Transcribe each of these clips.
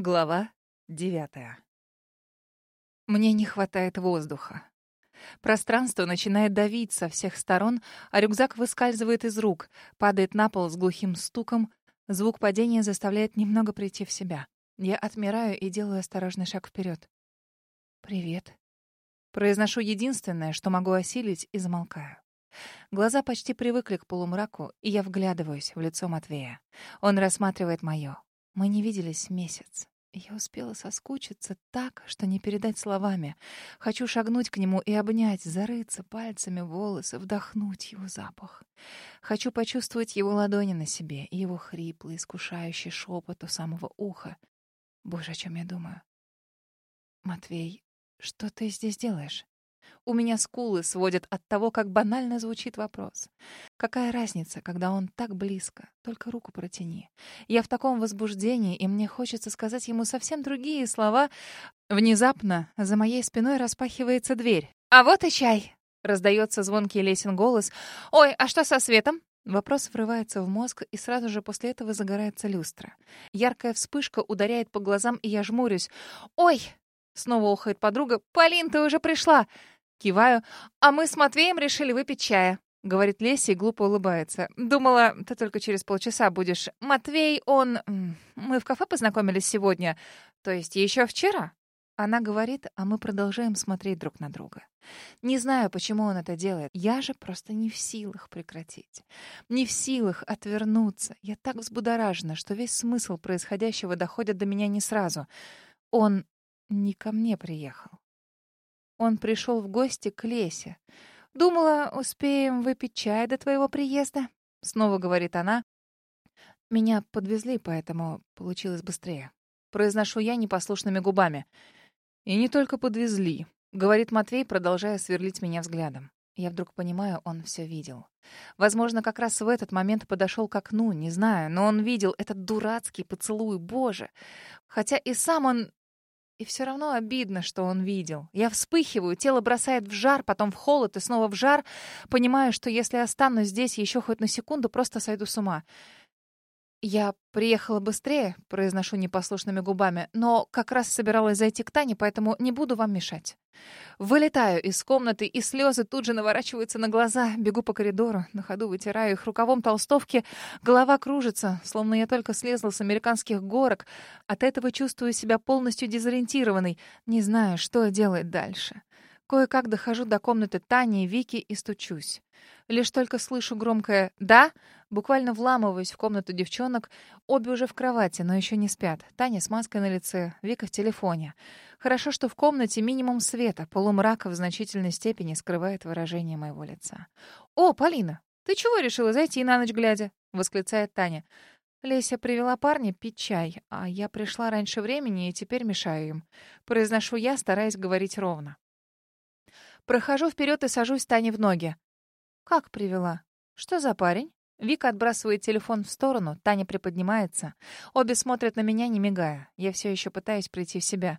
Глава девятая. Мне не хватает воздуха. Пространство начинает давить со всех сторон, а рюкзак выскальзывает из рук, падает на пол с глухим стуком. Звук падения заставляет немного прийти в себя. Я отмираю и делаю осторожный шаг вперед. «Привет». Произношу единственное, что могу осилить, и замолкаю. Глаза почти привыкли к полумраку, и я вглядываюсь в лицо Матвея. Он рассматривает мое. Мы не виделись месяц. Я успела соскучиться так, что не передать словами. Хочу шагнуть к нему и обнять, зарыться пальцами в волосы, вдохнуть его запах. Хочу почувствовать его ладони на себе и его хриплый, искушающий шепот у самого уха. Боже, о чем я думаю? Матвей, что ты здесь делаешь? У меня скулы сводят от того, как банально звучит вопрос. Какая разница, когда он так близко? Только руку протяни. Я в таком возбуждении, и мне хочется сказать ему совсем другие слова. Внезапно за моей спиной распахивается дверь. «А вот и чай!» — раздается звонкий лесен голос. «Ой, а что со светом?» Вопрос врывается в мозг, и сразу же после этого загорается люстра. Яркая вспышка ударяет по глазам, и я жмурюсь. «Ой!» — снова ухает подруга. «Полин, ты уже пришла!» Киваю. «А мы с Матвеем решили выпить чая», — говорит Леся и глупо улыбается. «Думала, ты только через полчаса будешь. Матвей, он... Мы в кафе познакомились сегодня. То есть еще вчера?» Она говорит, а мы продолжаем смотреть друг на друга. Не знаю, почему он это делает. Я же просто не в силах прекратить. Не в силах отвернуться. Я так взбудоражена, что весь смысл происходящего доходит до меня не сразу. Он не ко мне приехал. Он пришел в гости к Лесе. «Думала, успеем выпить чай до твоего приезда», — снова говорит она. «Меня подвезли, поэтому получилось быстрее». Произношу я непослушными губами. «И не только подвезли», — говорит Матвей, продолжая сверлить меня взглядом. Я вдруг понимаю, он все видел. Возможно, как раз в этот момент подошел к окну, не знаю, но он видел этот дурацкий поцелуй, боже. Хотя и сам он и все равно обидно, что он видел. Я вспыхиваю, тело бросает в жар, потом в холод и снова в жар. Понимаю, что если останусь здесь еще хоть на секунду, просто сойду с ума. «Я приехала быстрее», — произношу непослушными губами, «но как раз собиралась зайти к Тане, поэтому не буду вам мешать». Вылетаю из комнаты, и слезы тут же наворачиваются на глаза. Бегу по коридору, на ходу вытираю их рукавом толстовки. Голова кружится, словно я только слезла с американских горок. От этого чувствую себя полностью дезориентированной, не знаю, что делать дальше. Кое-как дохожу до комнаты Тани и Вики и стучусь. Лишь только слышу громкое «да», буквально вламываюсь в комнату девчонок. Обе уже в кровати, но еще не спят. Таня с маской на лице, Вика в телефоне. Хорошо, что в комнате минимум света, полумрака в значительной степени скрывает выражение моего лица. «О, Полина, ты чего решила зайти на ночь глядя?» — восклицает Таня. Леся привела парня пить чай, а я пришла раньше времени и теперь мешаю им. Произношу я, стараясь говорить ровно. Прохожу вперед и сажусь Тане в ноги. «Как привела? Что за парень?» Вика отбрасывает телефон в сторону, Таня приподнимается. Обе смотрят на меня, не мигая. Я все еще пытаюсь прийти в себя.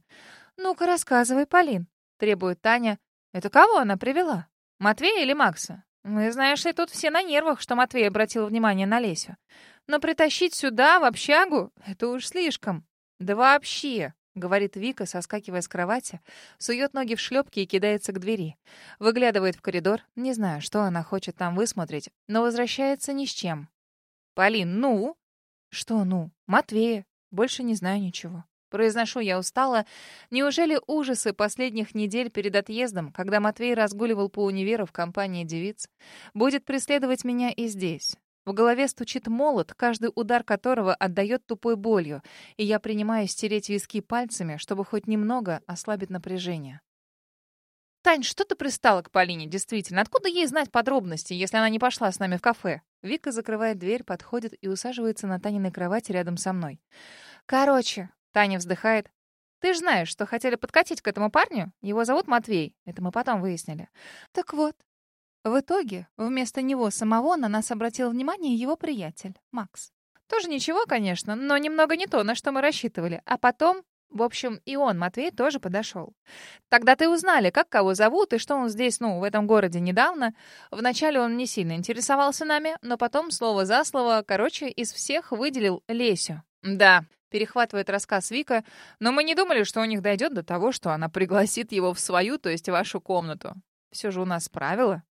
«Ну-ка, рассказывай, Полин», — требует Таня. «Это кого она привела? Матвея или Макса? Мы, знаешь ли, тут все на нервах, что Матвей обратил внимание на Лесю. Но притащить сюда, в общагу, это уж слишком. Да вообще, — говорит Вика, соскакивая с кровати, сует ноги в шлепки и кидается к двери. Выглядывает в коридор. Не знаю, что она хочет там высмотреть, но возвращается ни с чем. «Полин, ну?» «Что «ну?» «Матвея. Больше не знаю ничего». Произношу я устало. Неужели ужасы последних недель перед отъездом, когда Матвей разгуливал по универу в компании девиц, будет преследовать меня и здесь? В голове стучит молот, каждый удар которого отдает тупой болью, и я принимаю стереть виски пальцами, чтобы хоть немного ослабить напряжение. «Тань, что ты пристала к Полине, действительно? Откуда ей знать подробности, если она не пошла с нами в кафе?» Вика закрывает дверь, подходит и усаживается на Таниной кровати рядом со мной. «Короче», — Таня вздыхает, «ты же знаешь, что хотели подкатить к этому парню? Его зовут Матвей. Это мы потом выяснили. Так вот, в итоге, вместо него самого на нас обратил внимание его приятель, Макс. Тоже ничего, конечно, но немного не то, на что мы рассчитывали. А потом, в общем, и он, Матвей, тоже подошел. Тогда ты узнали, как кого зовут и что он здесь, ну, в этом городе недавно. Вначале он не сильно интересовался нами, но потом, слово за слово, короче, из всех выделил Лесю. Да, Перехватывает рассказ Вика, но мы не думали, что у них дойдет до того, что она пригласит его в свою, то есть вашу комнату. Все же у нас правила.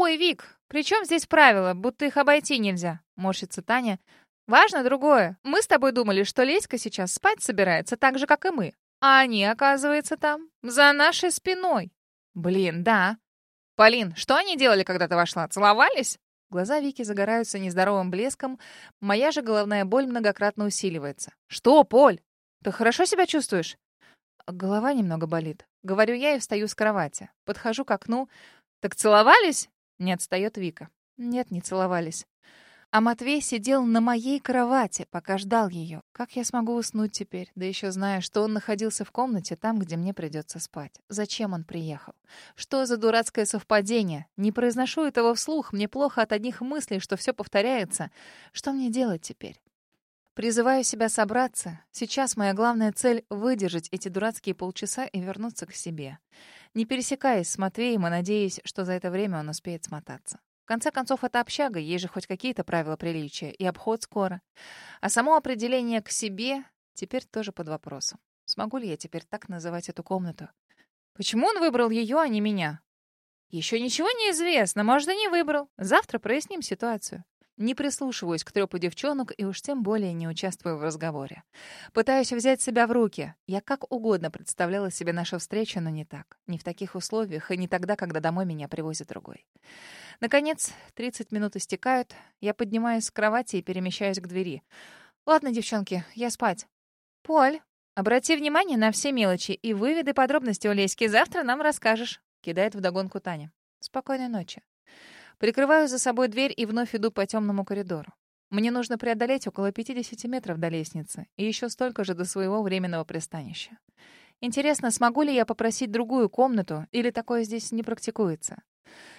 «Ой, Вик, при чем здесь правила? Будто их обойти нельзя», — морщится Таня. «Важно другое. Мы с тобой думали, что Леська сейчас спать собирается так же, как и мы. А они, оказывается, там, за нашей спиной». «Блин, да». «Полин, что они делали, когда ты вошла? Целовались?» Глаза Вики загораются нездоровым блеском, моя же головная боль многократно усиливается. «Что, Поль? Ты хорошо себя чувствуешь?» Голова немного болит. Говорю я и встаю с кровати. Подхожу к окну. «Так целовались?» Не отстает Вика. «Нет, не целовались». А Матвей сидел на моей кровати, пока ждал ее. Как я смогу уснуть теперь? Да еще зная, что он находился в комнате там, где мне придется спать. Зачем он приехал? Что за дурацкое совпадение? Не произношу этого вслух. Мне плохо от одних мыслей, что все повторяется. Что мне делать теперь? Призываю себя собраться. Сейчас моя главная цель — выдержать эти дурацкие полчаса и вернуться к себе. Не пересекаясь с Матвеем и надеясь, что за это время он успеет смотаться. В конце концов, это общага, есть же хоть какие-то правила приличия, и обход скоро. А само определение к себе теперь тоже под вопросом. Смогу ли я теперь так называть эту комнату? Почему он выбрал ее, а не меня? Еще ничего не известно, может, и не выбрал. Завтра проясним ситуацию. Не прислушиваюсь к трёпу девчонок и уж тем более не участвую в разговоре. Пытаюсь взять себя в руки. Я как угодно представляла себе нашу встречу, но не так. Не в таких условиях и не тогда, когда домой меня привозит другой. Наконец, 30 минут истекают. Я поднимаюсь с кровати и перемещаюсь к двери. «Ладно, девчонки, я спать». «Поль, обрати внимание на все мелочи и выведы подробности у Леськи. Завтра нам расскажешь», — кидает вдогонку Таня. «Спокойной ночи». Прикрываю за собой дверь и вновь иду по темному коридору. Мне нужно преодолеть около 50 метров до лестницы и еще столько же до своего временного пристанища. Интересно, смогу ли я попросить другую комнату, или такое здесь не практикуется?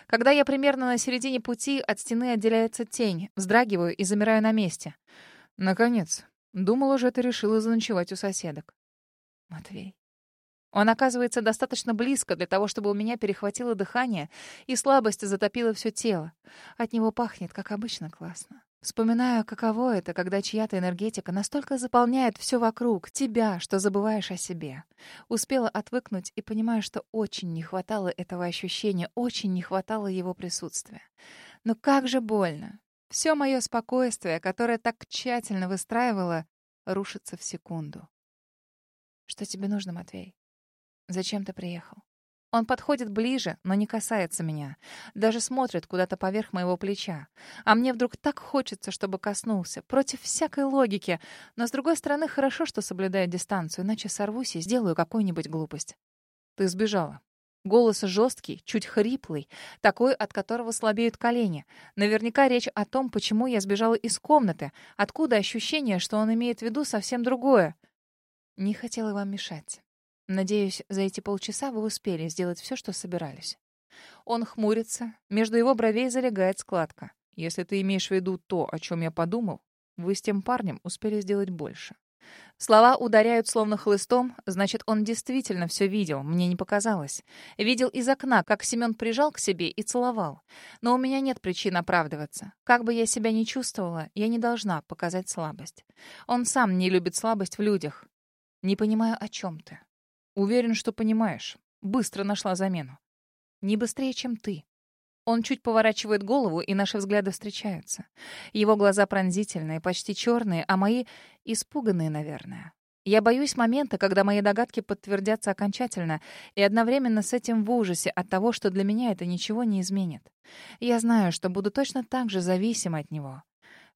Когда я примерно на середине пути, от стены отделяется тень, вздрагиваю и замираю на месте. Наконец. Думал, уже ты решила заночевать у соседок. Матвей. Он оказывается достаточно близко для того, чтобы у меня перехватило дыхание, и слабость затопила все тело. От него пахнет, как обычно, классно. Вспоминаю, каково это, когда чья-то энергетика настолько заполняет все вокруг, тебя, что забываешь о себе. Успела отвыкнуть и понимаю, что очень не хватало этого ощущения, очень не хватало его присутствия. Но как же больно. Все мое спокойствие, которое так тщательно выстраивала, рушится в секунду. Что тебе нужно, Матвей? Зачем ты приехал? Он подходит ближе, но не касается меня. Даже смотрит куда-то поверх моего плеча. А мне вдруг так хочется, чтобы коснулся. Против всякой логики. Но, с другой стороны, хорошо, что соблюдаю дистанцию, иначе сорвусь и сделаю какую-нибудь глупость. Ты сбежала. Голос жесткий, чуть хриплый, такой, от которого слабеют колени. Наверняка речь о том, почему я сбежала из комнаты. Откуда ощущение, что он имеет в виду совсем другое? Не хотела вам мешать. Надеюсь, за эти полчаса вы успели сделать все, что собирались. Он хмурится, между его бровей залегает складка. Если ты имеешь в виду то, о чем я подумал, вы с тем парнем успели сделать больше. Слова ударяют словно хлыстом, значит, он действительно все видел, мне не показалось. Видел из окна, как Семен прижал к себе и целовал. Но у меня нет причин оправдываться. Как бы я себя ни чувствовала, я не должна показать слабость. Он сам не любит слабость в людях. Не понимаю, о чем ты. Уверен, что понимаешь. Быстро нашла замену. Не быстрее, чем ты. Он чуть поворачивает голову, и наши взгляды встречаются. Его глаза пронзительные, почти черные, а мои — испуганные, наверное. Я боюсь момента, когда мои догадки подтвердятся окончательно, и одновременно с этим в ужасе от того, что для меня это ничего не изменит. Я знаю, что буду точно так же зависима от него.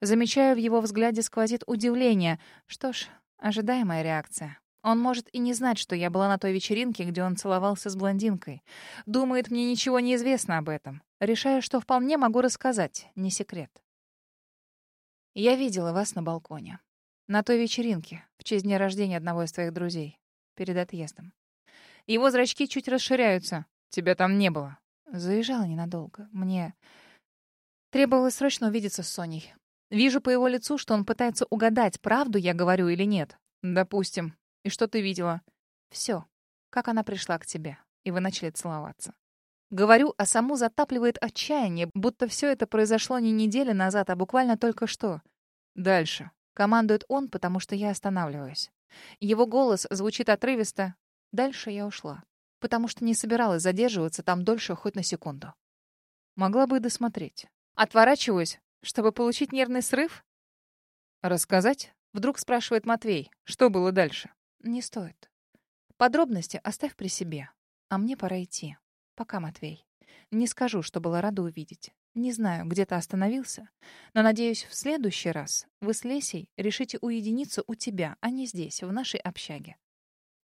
Замечаю в его взгляде сквозит удивление. Что ж, ожидаемая реакция. Он может и не знать, что я была на той вечеринке, где он целовался с блондинкой. Думает, мне ничего не известно об этом. Решаю, что вполне могу рассказать, не секрет. Я видела вас на балконе. На той вечеринке, в честь дня рождения одного из твоих друзей. Перед отъездом. Его зрачки чуть расширяются. Тебя там не было. Заезжала ненадолго. Мне требовалось срочно увидеться с Соней. Вижу по его лицу, что он пытается угадать, правду я говорю или нет. Допустим. И что ты видела? Все. Как она пришла к тебе. И вы начали целоваться. Говорю, а саму затапливает отчаяние, будто все это произошло не неделю назад, а буквально только что. Дальше. Командует он, потому что я останавливаюсь. Его голос звучит отрывисто. Дальше я ушла, потому что не собиралась задерживаться там дольше хоть на секунду. Могла бы и досмотреть. Отворачиваюсь, чтобы получить нервный срыв? Рассказать? Вдруг спрашивает Матвей. Что было дальше? Не стоит. Подробности оставь при себе. А мне пора идти. Пока, Матвей. Не скажу, что была рада увидеть. Не знаю, где ты остановился, но, надеюсь, в следующий раз вы с Лесей решите уединиться у тебя, а не здесь, в нашей общаге.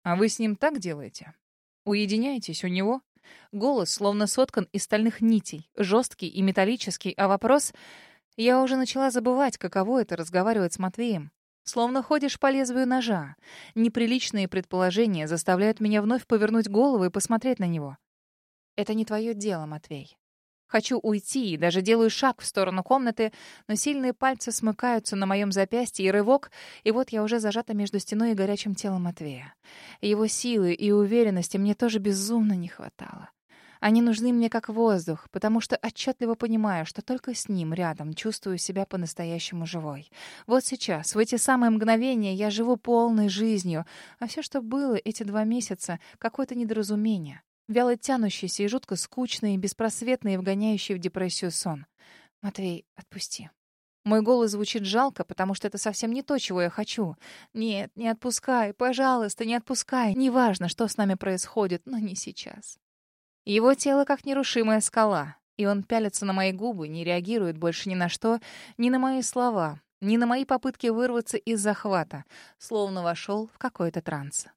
А вы с ним так делаете? Уединяетесь у него? Голос словно соткан из стальных нитей, жесткий и металлический, а вопрос... Я уже начала забывать, каково это разговаривать с Матвеем. Словно ходишь по лезвию ножа. Неприличные предположения заставляют меня вновь повернуть голову и посмотреть на него. Это не твое дело, Матвей. Хочу уйти и даже делаю шаг в сторону комнаты, но сильные пальцы смыкаются на моем запястье и рывок, и вот я уже зажата между стеной и горячим телом Матвея. Его силы и уверенности мне тоже безумно не хватало. Они нужны мне как воздух, потому что отчетливо понимаю, что только с ним рядом чувствую себя по-настоящему живой. Вот сейчас, в эти самые мгновения, я живу полной жизнью, а все, что было эти два месяца, какое-то недоразумение вяло тянущийся и жутко скучный, и беспросветный, и вгоняющий в депрессию сон. «Матвей, отпусти». Мой голос звучит жалко, потому что это совсем не то, чего я хочу. Нет, не отпускай, пожалуйста, не отпускай. Неважно, что с нами происходит, но не сейчас. Его тело как нерушимая скала, и он пялится на мои губы, не реагирует больше ни на что, ни на мои слова, ни на мои попытки вырваться из захвата, словно вошел в какой-то транс.